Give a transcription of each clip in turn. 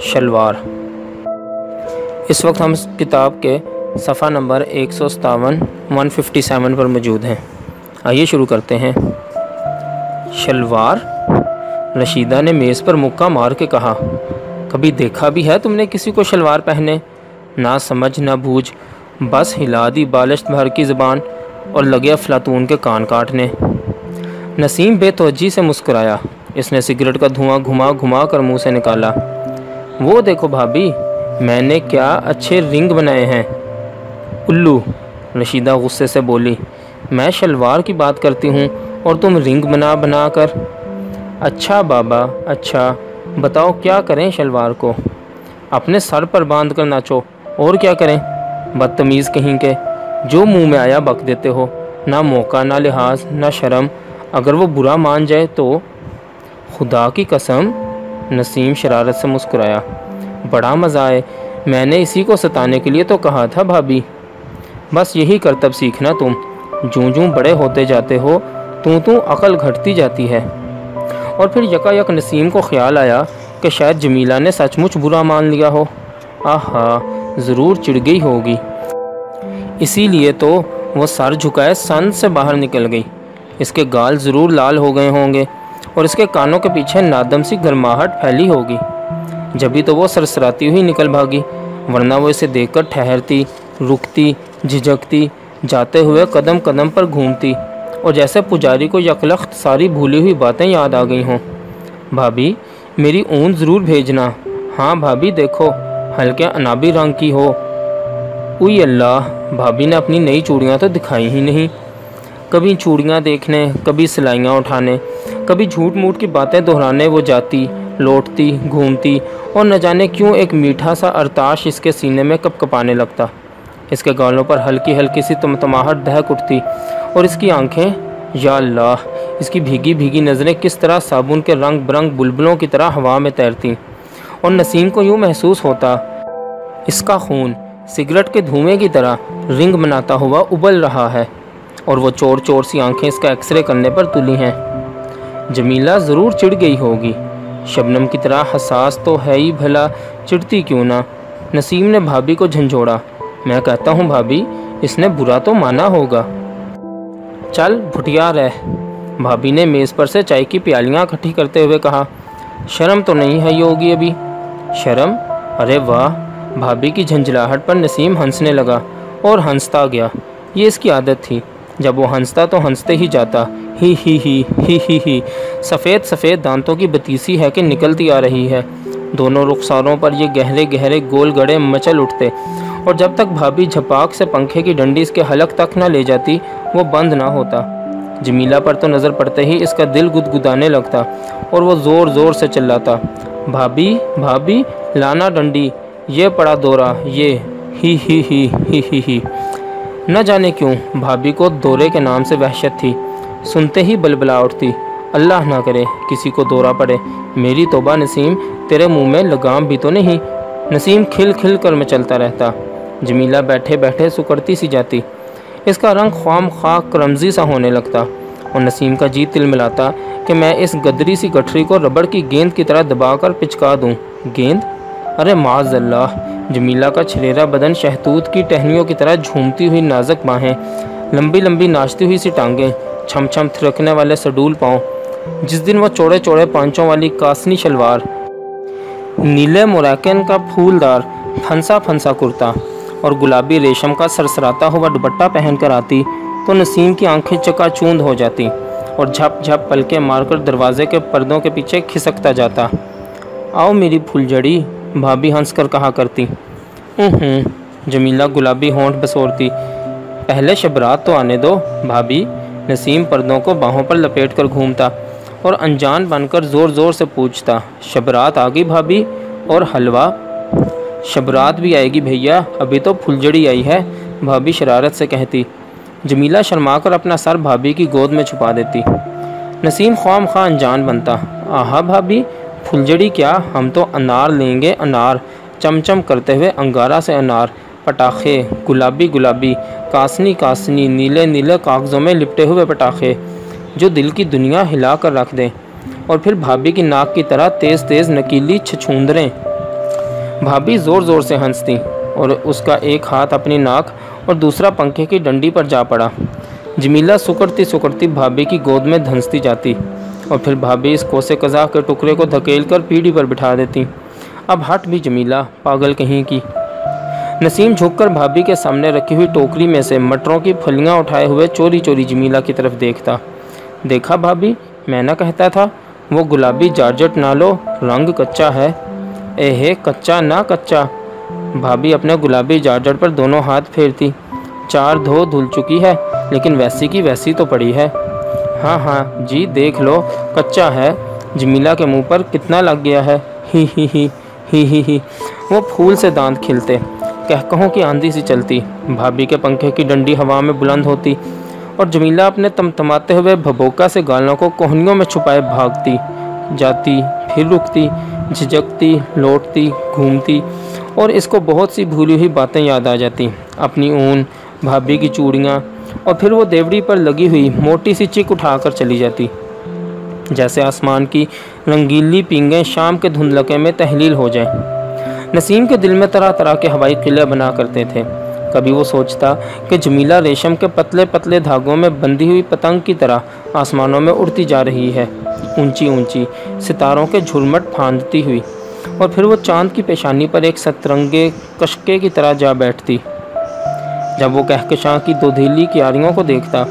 شلوار۔ اس وقت ہم اس کتاب کے صفحہ نمبر ایک سو ستاون ون ففٹی سیون پر موجود ہیں۔ آئیے شروع کرتے ہیں۔ شلوار، رشیدہ نے میز پر مکہ مار کے کہا، کبھی دیکھا بھی ہے تم نے کسی کو شلوار پہنے؟ نہ سمجھ، نہ بوجھ، بس ہلا دی بالشت بھر کی زبان اور لگے افلاطون کے کان کاٹنے۔ نسیم بے توجہ سے مسکرایا۔ اس نے سگریٹ کا دھواں گھما گھما کر منہ سے نکالا۔ وہ دیکھو بھابھی، میں نے کیا اچھے رنگ بنائے ہیں۔ الو رشیدہ غصے سے بولی، میں شلوار کی بات کرتی ہوں اور تم رنگ بنا بنا کر۔ اچھا بابا اچھا بتاؤ کیا کریں شلوار کو؟ اپنے سر پر باندھ کر ناچو، اور کیا کریں؟ بدتمیز کہیں کے جو منہ میں آیا بک دیتے ہو، نہ موقع، نہ لحاظ، نہ شرم۔ اگر وہ برا مان جائے تو؟ خدا کی قسم۔ نسیم شرارت سے مسکرایا۔ بڑا مزہ آئے، میں نے اسی کو ستانے کے لیے تو کہا تھا بھابھی۔ بس یہی کرتب سیکھنا تم۔ جوں جوں بڑے ہوتے جاتے ہو تو تو عقل گھٹتی جاتی ہے اور پھر یکا یک نسیم کو خیال آیا کہ شاید جمیلہ نے سچ مچ برا مان لیا ہو۔ آہا، ضرور چڑ گئی ہوگی۔ اسی لیے تو وہ سر جھکائے سن سے باہر نکل گئی۔ اس کے گال ضرور لال ہو گئے ہوں گے۔ اور اس کے کانوں کے پیچھے نادم سی گرماہٹ پھیلی ہوگی۔ جبھی تو وہ سرسراتی ہوئی نکل بھاگی، ورنہ وہ اسے دیکھ کر ٹھہرتی، رکتی، جھجکتی، جاتے ہوئے قدم قدم پر گھومتی، اور جیسے پجاری کو یکلخت ساری بھولی ہوئی باتیں یاد آ گئی ہوں۔ بھابھی، میری اون ضرور بھیجنا۔ ہاں بھابھی، دیکھو، ہلکے انابی رنگ کی ہو۔ اوئی اللہ، بھابھی نے اپنی نئی چوڑیاں تو دکھائی ہی نہیں۔ کبھی چوڑیاں دیکھنے، کبھی سلائیاں اٹھانے، کبھی جھوٹ موٹ کی باتیں دہرانے وہ جاتی، لوٹتی، گھومتی اور نہ جانے کیوں ایک میٹھا سا ارتاش اس کے سینے میں کپ کپانے لگتا۔ اس کے گالوں پر ہلکی ہلکی سی تمتماہٹ دہک اٹھتی اور اس کی آنکھیں، یا اللہ، اس کی بھیگی بھیگی نظریں کس طرح صابن کے رنگ برنگ بلبلوں کی طرح ہوا میں تیرتی اور نسیم کو یوں محسوس ہوتا، اس کا خون سگریٹ کے دھوئیں کی طرح رنگ بناتا ہوا ابل رہا ہے۔ اور وہ چور چور سی آنکھیں اس کا ایکس رے کرنے پر تلی ہیں۔ جمیلہ ضرور چڑ گئی ہوگی۔ شبنم کی طرح حساس تو ہے ہی بھلا چڑتی کیوں نہ؟ نسیم نے بھابھی کو جھنجھوڑا۔ میں کہتا ہوں، بھابھی، اس نے برا تو مانا ہوگا۔ چل، بھٹیا رہ۔ بھابھی نے میز پر سے چائے کی پیالیاں اکٹھی کرتے ہوئے کہا، شرم تو نہیں ہے ہوگی ابھی؟ شرم؟ ارے واہ! بھابھی کی جھنجھلاہٹ پر نسیم ہنسنے لگا اور ہنستا گیا۔ یہ اس کی عادت تھی۔ جب وہ ہنستا تو ہنستے ہی جاتا۔ ہی ہی ہی ہی ہی ہی۔ سفید سفید دانتوں کی بتیسی ہے کہ نکلتی آ رہی ہے۔ دونوں رخساروں پر یہ گہرے گہرے گول گڑے مچل اٹھتے۔ اور جب تک بھابھی جھپاک سے پنکھے کی ڈنڈی اس کے حلق تک نہ لے جاتی، وہ بند نہ ہوتا۔ جمیلہ پر تو نظر پڑتے ہی اس کا دل گدگدانے لگتا اور وہ زور زور سے چلاتا۔ بھابھی بھابھی، لانا ڈنڈی، یہ پڑا دورہ، یہ۔ ہی ہی ہی ہی ہی ہی۔ نہ جانے کیوں، بھابھی کو دورے کے نام سے وحشت تھی۔ سنتے ہی بلبلا اٹھتی، اللہ نہ کرے، کسی کو دورہ پڑے۔ میری توبہ نسیم، تیرے منہ میں لگام بھی تو نہیں۔ نسیم کھل کھل کر میں چلتا رہتا۔ جمیلہ بیٹھے بیٹھے سکڑتی سی جاتی۔ اس کا رنگ خوام خاک کرمزی سا ہونے لگتا۔ اور نسیم کا جیت تل ملاتا کہ میں اس گدری سی گٹھری کو ربڑ کی گیند کی طرح دبا کر پچکا دوں۔ گیند؟ ارے معاذ اللہ جمیلہ کا چھلیرا بدن شہتوت کی ٹہنیوں کی طرح جھومتی ہوئی نازک باہیں لمبی لمبی ناچتی ہوئی سی ٹانگیں، چھم چھم تھرکنے والے سڈول پاؤں۔ جس دن وہ چوڑے چوڑے پانچوں والی کاسنی شلوار، نیلے موریکن کا پھولدار، پھنسا پھنسا کرتا اور گلابی ریشم کا سرسراتا ہوا دوپٹہ پہن کر آتی، تو نسیم کی آنکھیں چکا چوند ہو جاتی اور جھپ جھپ پلکیں مار کر دروازے کے پردوں کے پیچھے کھسکتا جاتا۔ آؤ میری پھول جڑی بھابھی ہنس کر کہا کرتی ہوں جمیلہ گلابی ہونٹ بسورتی پہلے شبرات تو آنے دو بھابھی نسیم پردوں کو باہوں پر لپیٹ کر گھومتا اور انجان بن کر زور زور سے پوچھتا شبرات آ گئی بھابھی اور حلوہ شبرات بھی آئے گی بھیا ابھی تو پھلجڑی آئی ہے بھابھی شرارت سے کہتی جمیلہ شرما کر اپنا سر بھابھی کی گود میں چھپا دیتی نسیم خوام خواہ انجان بنتا آہا بھابھی پھلجڑی کیا؟ ہم تو انار لیں گے انار۔ چم چم کرتے ہوئے انگارہ سے انار۔ پٹاخے۔ گلابی گلابی۔ کاسنی کاسنی۔ نیلے نیلے کاغذوں میں لپٹے ہوئے پٹاخے۔ جو دل کی دنیا ہلا کر رکھ دیں۔ اور پھر بھابھی کی ناک کی طرح تیز تیز نکیلی چھچھوندریں۔ بھابھی زور زور سے ہنستی اور اس کا ایک ہاتھ اپنی ناک اور دوسرا پنکھے کی ڈنڈی پر جا پڑا۔ جمیلہ سکڑتی سکڑتی بھابھی کی گود میں دھنستی جاتی۔ اور پھر بھابھی اس کوسے قزا کے ٹکڑے کو دھکیل کر پیڑھی پر بٹھا دیتی۔ اب ہٹ بھی جمیلہ، پاگل کہیں کی۔ نسیم جھک کر بھابھی کے سامنے رکھی ہوئی ٹوکری میں سے مٹروں کی پھلیاں اٹھائے ہوئے چوری چوری جمیلہ کی طرف دیکھتا۔ دیکھا بھابھی، میں نہ کہتا تھا، وہ گلابی جارجٹ نہ لو، رنگ کچا ہے۔ اے ہے کچا نہ کچا۔ بھابھی اپنے گلابی جارجٹ پر دونوں ہاتھ پھیرتی۔ چار دھو دھل چکی ہے، لیکن ویسی کی ویسی تو پڑی ہے۔ ہاں ہاں جی دیکھ لو، کچا ہے۔ جمیلہ کے منہ پر کتنا لگ گیا ہے۔ ہی ہی ہی ہی ہی ہی۔ وہ پھول سے دانت کھلتے۔ کہکہوں کی آندھی سی چلتی۔ بھابھی کے پنکھے کی ڈنڈی ہوا میں بلند ہوتی۔ اور جمیلہ اپنے تمتماتے ہوئے بھبوکا سے گالوں کو کوہنیوں میں چھپائے بھاگتی۔ جاتی، پھر رکتی، جھجکتی، لوٹتی، گھومتی۔ اور اس کو بہت سی بھولی ہوئی باتیں یاد آ جاتی۔ اپنی اون، بھابھی کی چوڑیاں اور پھر وہ دیوڑی پر لگی ہوئی موٹی سی چک اٹھا کر چلی جاتی۔ جیسے آسمان کی رنگیلی پینگیں شام کے دھندلکے میں تحلیل ہو جائیں۔ نسیم کے دل میں طرح طرح کے ہوائی قلعے بنا کرتے تھے۔ کبھی وہ سوچتا کہ جمیلہ ریشم کے پتلے پتلے دھاگوں میں بندھی ہوئی پتنگ کی طرح آسمانوں میں اڑتی جا رہی ہے۔ اونچی اونچی ستاروں کے جھلمٹ پھاندتی ہوئی۔ اور پھر وہ چاند کی پیشانی پر ایک سترنگے کشکے کی طرح جا بیٹھتی۔ جب وہ کہکشاں کی دو دھیلی کیاریوں کو دیکھتا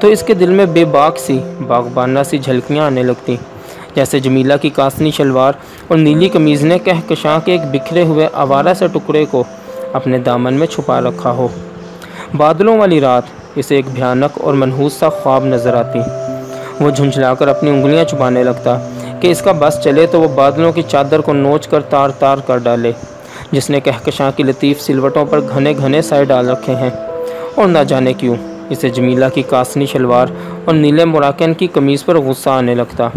تو اس کے دل میں بے باک سی، باغبانہ سی جھلکیاں آنے لگتی۔ جیسے جمیلہ کی کاسنی شلوار اور نیلی قمیض نے کہکشاں کے ایک بکھرے ہوئے آوارہ سے ٹکڑے کو اپنے دامن میں چھپا رکھا ہو۔ بادلوں والی رات اسے ایک بھیانک اور منحوس سا خواب نظر آتی۔ وہ جھنجھلا کر اپنی انگلیاں چھپانے لگتا کہ اس کا بس چلے تو وہ بادلوں کی چادر کو نوچ کر تار تار کر ڈالے۔ جس نے کہکشاں کی لطیف سلوٹوں پر گھنے گھنے سائے ڈال رکھے ہیں۔ اور نہ جانے کیوں، اسے جمیلہ کی کاسنی شلوار اور نیلے مراکن کی قمیض پر غصہ آنے لگتا۔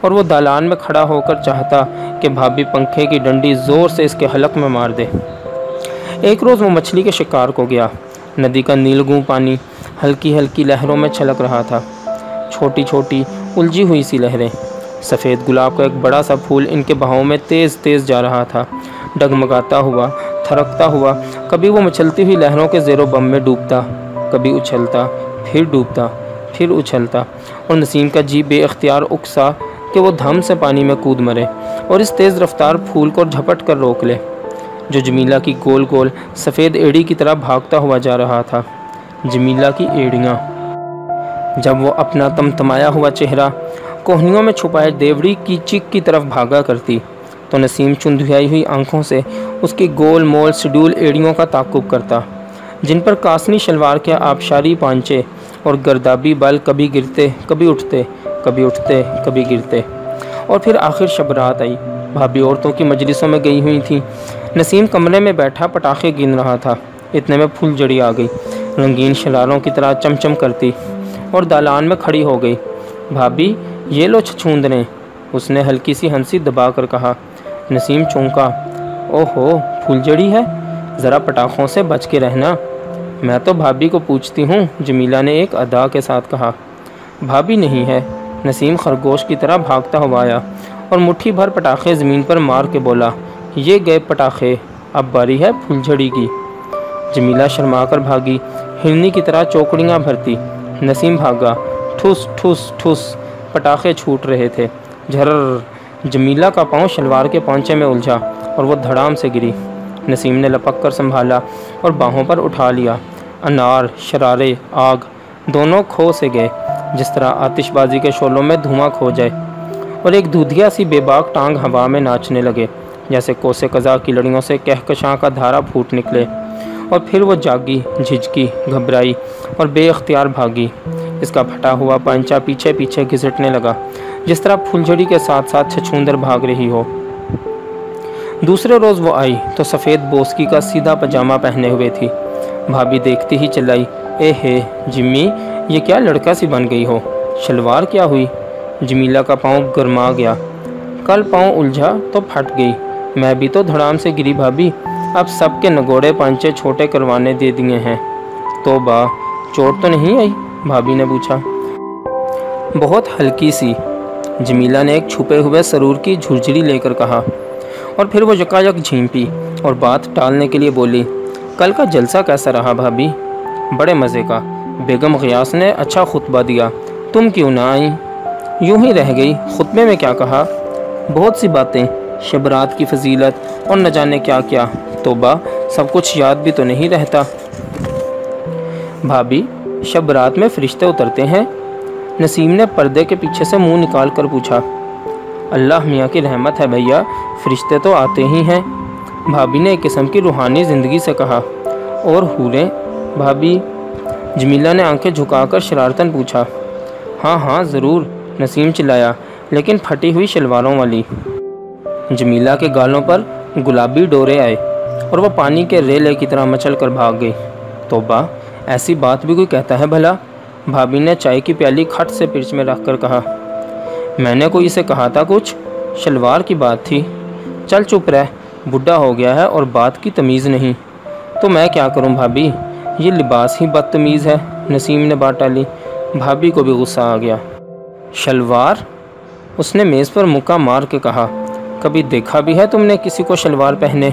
اور وہ دالان میں کھڑا ہو کر چاہتا کہ بھابھی پنکھے کی ڈنڈی زور سے اس کے حلق میں مار دے۔ ایک روز وہ مچھلی کے شکار کو گیا۔ ندی کا نیلگوں پانی ہلکی ہلکی لہروں میں چھلک رہا تھا۔ چھوٹی چھوٹی الجھی ہوئی سی لہریں۔ سفید گلاب کا ایک بڑا سا پھول ان کے بہاؤں میں تیز تیز جا رہا تھا۔ ڈگمگاتا ہوا، تھرکتا ہوا، کبھی وہ مچلتی ہوئی لہروں کے زیر و بم میں ڈوبتا، کبھی اچھلتا، پھر ڈوبتا، پھر اچھلتا۔ اور نسیم کا جی بے اختیار اکسا کہ وہ دھم سے پانی میں کود مرے اور اس تیز رفتار پھول کو جھپٹ کر روک لے۔ جو جمیلہ کی گول گول سفید ایڑی کی طرح بھاگتا ہوا جا رہا تھا۔ جمیلہ کی ایڑیاں۔ جب وہ اپنا تمتمایا ہوا چہرہ کوہنیوں میں چھپائے دیوڑی کی چک کی طرف بھاگا کرتی۔ تو نسیم چندھیائی ہوئی آنکھوں سے اس کی گول مول سڈول ایڑیوں کا تعقب کرتا، جن پر کاسنی شلوار کے آبشاری پانچے اور گردابی بال کبھی گرتے، کبھی اٹھتے کبھی اٹھتے، کبھی گرتے۔ اور پھر آخر شب رات آئی، بھابھی عورتوں کی مجلسوں میں گئی ہوئی تھیں۔ نسیم کمرے میں بیٹھا پٹاخے گن رہا تھا، اتنے میں پھول جڑی آ گئی، رنگین شلاروں کی طرح چمچم کرتی اور دالان میں کھڑی ہو گئی۔ بھابھی، یہ لو چھچوندنے اس نے ہلکی سی ہنسی دبا کر کہا نسیم چونکا۔ او ہو پھول جڑی ہے؟ ذرا پٹاخوں سے بچ کے رہنا۔ میں تو بھابھی کو پوچھتی ہوں، جمیلہ نے ایک ادا کے ساتھ کہا۔ بھابھی نہیں ہے۔ نسیم خرگوش کی طرح بھاگتا ہوا آیا اور مٹھی بھر پٹاخے زمین پر مار کے بولا، یہ گئے پٹاخے، اب باری ہے پھول جھڑی کی۔ جمیلہ شرما کر بھاگی۔ ہرنی کی طرح چوکڑیاں بھرتی۔ نسیم بھاگا۔ ٹھس ٹھس ٹھس۔ پٹاخے چھوٹ رہے تھے۔ جھرر۔ جمیلہ کا پاؤں شلوار کے پانچے میں الجھا اور وہ دھڑام سے گری۔ نسیم نے لپک کر سنبھالا اور باہوں پر اٹھا لیا۔ انار، شرارے، آگ، دونوں کھو سے گئے، جس طرح آتش بازی کے شولوں میں دھواں کھو جائے۔ اور ایک دودھیا سی بے باک ٹانگ ہوا میں ناچنے لگے، جیسے کوسے قزا کی لڑیوں سے کہکشاں کا دھارا پھوٹ نکلے۔ اور پھر وہ جاگی، جھجکی، گھبرائی اور بے اختیار بھاگی۔ اس کا پھٹا ہوا پنچا پیچھے پیچھے گھسٹنے لگا۔ جس طرح پھلجھڑی کے ساتھ ساتھ چھچوندر بھاگ رہی ہو۔ دوسرے روز وہ آئی تو سفید بوسکی کا سیدھا پجامہ پہنے ہوئے تھی۔ بھابھی دیکھتی ہی چلائی۔ اے ہے، جمی، یہ کیا لڑکا سی بن گئی ہو؟ شلوار کیا ہوئی؟ جمیلہ کا پاؤں گرما گیا۔ کل پاؤں الجھا تو پھٹ گئی۔ میں بھی تو دھڑام سے گری بھابھی۔ اب سب کے نگوڑے پانچے چھوٹے کروانے دے دیے ہیں۔ تو با، چوٹ تو نہیں آئی؟ بھابھی نے پوچھا۔ بہت ہلکی سی۔ جمیلہ نے ایک چھپے ہوئے سرور کی جھرجھری لے کر کہا، اور پھر وہ یکا یک جھیمپی اور بات ٹالنے کے لیے بولی، کل کا جلسہ کیسا رہا بھابھی؟ بڑے مزے کا، بیگم غیاس نے اچھا خطبہ دیا، تم کیوں نہ آئیں؟ یوں ہی رہ گئی، خطبے میں کیا کہا؟ بہت سی باتیں، شبرات کی فضیلت اور نہ جانے کیا کیا، توبہ سب کچھ یاد بھی تو نہیں رہتا۔ بھابھی شب رات میں فرشتے اترتے ہیں؟ نسیم نے پردے کے پیچھے سے منہ نکال کر پوچھا، اللہ میاں کی رحمت ہے بھیا، فرشتے تو آتے ہی ہیں۔ بھابھی نے ایک قسم کی روحانی زندگی سے کہا۔ اور حوریں بھابھی، جمیلہ نے آنکھیں جھکا کر شرارتاً پوچھا۔ ہاں ہاں ضرور، نسیم چلایا، لیکن پھٹی ہوئی شلواروں والی۔ جمیلہ کے گالوں پر گلابی ڈورے آئے اور وہ پانی کے ریلے کی طرح مچل کر بھاگ گئی۔ توبہ، ایسی بات بھی کوئی کہتا ہے بھلا؟ بھابھی نے چائے کی پیالی کھٹ سے پرچ میں رکھ کر کہا، میں نے کوئی اسے کہا تھا کچھ؟ شلوار کی بات تھی۔ چل چپ رہ، بڈھا ہو گیا ہے اور بات کی تمیز نہیں۔ تو میں کیا کروں بھابھی؟ یہ لباس ہی بدتمیز ہے۔ نسیم نے بات ٹالی۔ بھابھی کو بھی غصہ آ گیا۔ شلوار؟ اس نے میز پر مکہ مار کے کہا، کبھی دیکھا بھی ہے تم نے کسی کو شلوار پہنے؟